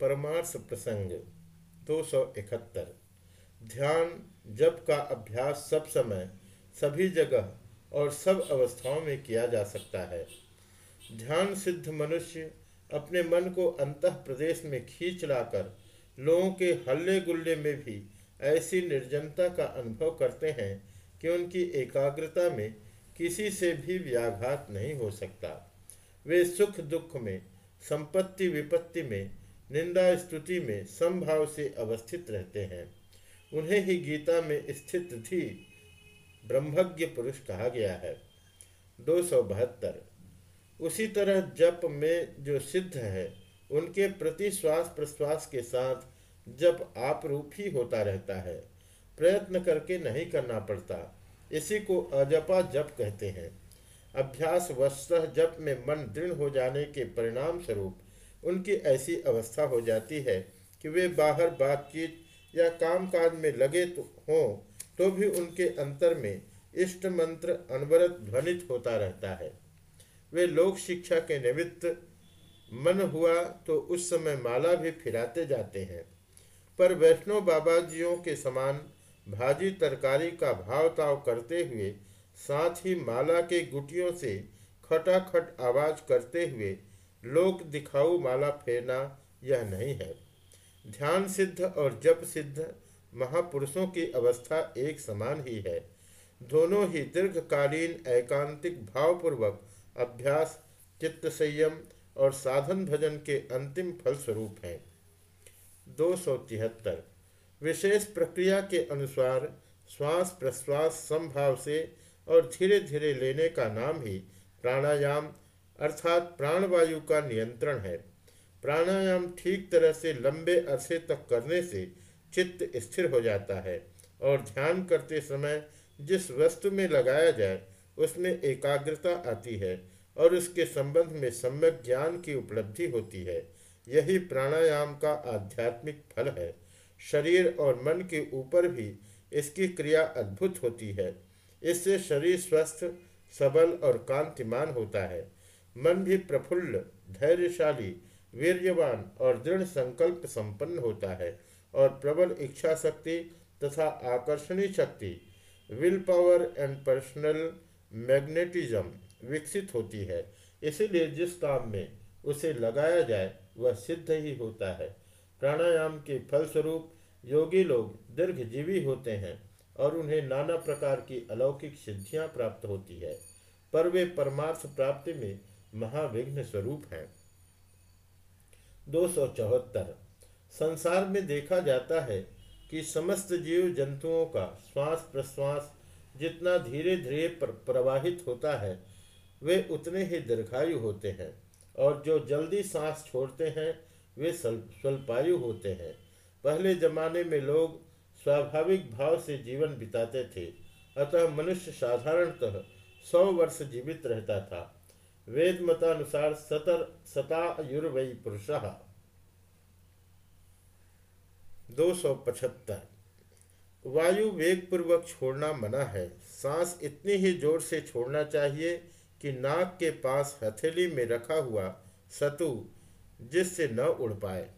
परमार्थ प्रसंग दो सौ इकहत्तर। ध्यान, जप का अभ्यास सब समय, सभी जगह और सब अवस्थाओं में किया जा सकता है। ध्यान सिद्ध मनुष्य अपने मन को अंत प्रदेश में खींच लाकर लोगों के हल्ले गुल्ले में भी ऐसी निर्जनता का अनुभव करते हैं कि उनकी एकाग्रता में किसी से भी व्याघात नहीं हो सकता। वे सुख दुख में संपत्ति विपत्ति में निंदा स्तुति में समभाव से अवस्थित रहते हैं। उन्हें ही गीता में स्थित थी। ब्रह्मज्ञ पुरुष कहा गया है। दो सौ बहत्तर। उसी तरह जप में जो सिद्ध है, उनके प्रति श्वास प्रश्वास के साथ जप आप रूप ही होता रहता है। प्रयत्न करके नहीं करना पड़ता। इसी को अजपा जप कहते हैं। अभ्यास वस्तः जप में मन दृढ़ हो जाने के परिणाम स्वरूप उनकी ऐसी अवस्था हो जाती है कि वे बाहर बातचीत या कामकाज में लगे तो हों तो भी उनके अंतर में इष्ट मंत्र अनवरत ध्वनित होता रहता है। वे लोक शिक्षा के निमित्त मन हुआ तो उस समय माला भी फिराते जाते हैं। पर वैष्णव बाबा जियों के समान भाजी तरकारी का भाव ताव करते हुए, साथ ही माला के गुटियों से खटाखट आवाज़ करते हुए लोक दिखाऊ माला फेरना यह नहीं है। ध्यान सिद्ध और जप सिद्ध महापुरुषों की अवस्था एक समान ही है। दोनों ही दीर्घकालीन एकांतिक भावपूर्वक अभ्यास, चित्त संयम और साधन भजन के अंतिम फल स्वरूप हैं। दो सौ तिहत्तर। विशेष प्रक्रिया के अनुसार श्वास प्रश्वास संभाव से और धीरे धीरे लेने का नाम ही प्राणायाम अर्थात प्राणवायु का नियंत्रण है। प्राणायाम ठीक तरह से लंबे अरसे तक करने से चित्त स्थिर हो जाता है और ध्यान करते समय जिस वस्तु में लगाया जाए, उसमें एकाग्रता आती है और उसके संबंध में सम्यक ज्ञान की उपलब्धि होती है। यही प्राणायाम का आध्यात्मिक फल है। शरीर और मन के ऊपर भी इसकी क्रिया अद्भुत होती है। इससे शरीर स्वस्थ, सबल और कांतिमान होता है। मन भी प्रफुल्ल, धैर्यशाली, वीर्यवान और दृढ़ संकल्प संपन्न होता है और प्रबल इच्छा शक्ति तथा आकर्षणीय शक्ति will power and personal magnetism विकसित होती है। इसीलिए जिस काम में उसे लगाया जाए, वह सिद्ध ही होता है। प्राणायाम के फलस्वरूप योगी लोग दीर्घजीवी होते हैं और उन्हें नाना प्रकार की अलौकिक सिद्धियाँ प्राप्त होती है। पर वे परमार्थ प्राप्ति में महाविघ्न स्वरूप है। दो सौ चौहत्तर। संसार में देखा जाता है कि समस्त जीव जंतुओं का श्वास प्रश्वास जितना धीरे धीरे प्रवाहित होता है, वे उतने ही दीर्घायु होते हैं और जो जल्दी सांस छोड़ते हैं, वे स्वल्पायु होते हैं। पहले जमाने में लोग स्वाभाविक भाव से जीवन बिताते थे, अतः मनुष्य साधारणतः सौ वर्ष जीवित रहता था। वेद मतानुसार सतर सतायुर्वयी पुरुष दो सौ पचहत्तर। वायु वेग पूर्वक छोड़ना मना है। सांस इतनी ही ज़ोर से छोड़ना चाहिए कि नाक के पास हथेली में रखा हुआ सतु जिससे न उड़ पाए।